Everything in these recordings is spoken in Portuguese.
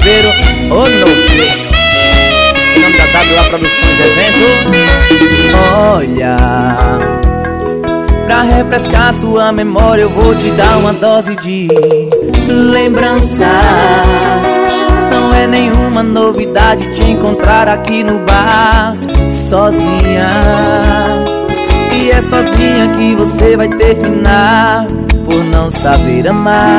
Ribeiro, o novinho Em nome da WA Produções Evento. Olha Pra refrescar sua memória eu vou te dar uma dose de lembrança. Não é nenhuma novidade te encontrar aqui no bar Sozinha. E é sozinha que você vai terminar Por não saber amar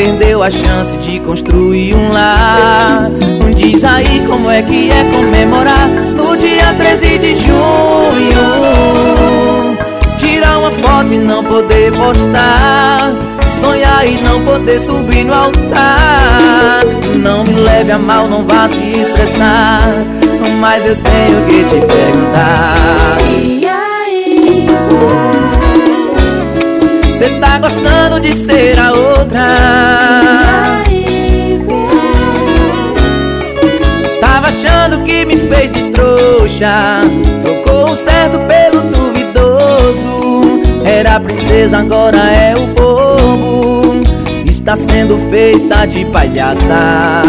perdeu a chance de construir um lar. Diz aí como é que é comemorar no dia 13 de junho. Tirar uma foto e não poder postar. Sonhar e não poder subir no altar. Não me leve a mal, não vá se estressar. Mas eu tenho que te perguntar. Você tá gostando de ser a outra trouxa Trocou o certo pelo duvidoso. Era a princesa, agora é o bobo. Está sendo feita de palhaça.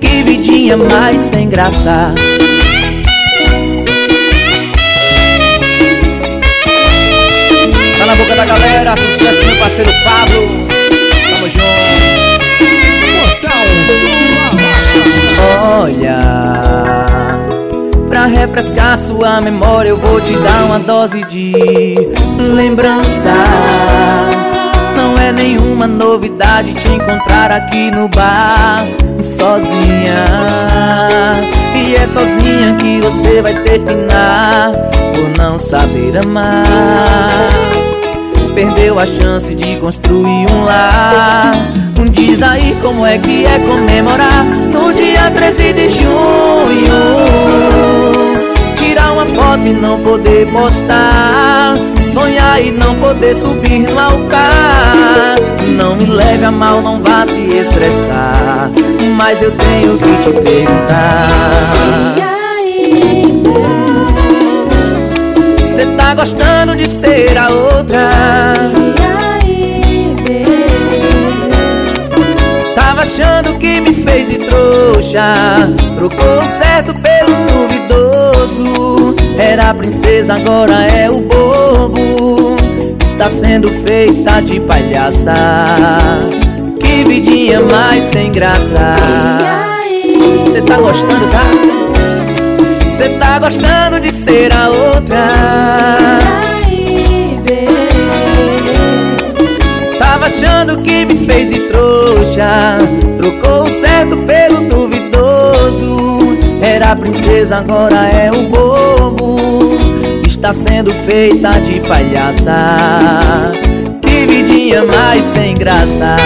Que vidinha mais sem graça. Boca da galera, sucesso meu parceiro Pablo. Tamo junto. Olha, refrescar sua memória, eu vou te dar uma dose de lembranças. Não é nenhuma novidade te encontrar aqui no bar sozinha. E é sozinha que você vai terminar por não saber amar perdeu a chance de construir um lar. Diz aí como é que é comemorar no dia 13 de junho. Foto e não poder postar. Sonhar e não poder subir no altar. Não me leve a mal, não vá se estressar. Mas eu tenho que te perguntar. Você tá gostando de ser a outra Tava achando que me fez de trouxa Trocou o certo pelo Era princesa, agora é o bobo. Está sendo feita de palhaça. Que vidinha mais sem graça. Você tá gostando, tá? Você tá gostando de ser a outra. Tava achando que me fez de trouxa. Trocou o certo pelo duvidoso. Era princesa, agora é o bobo Está sendo feita de palhaça. Que vidinha mais sem graça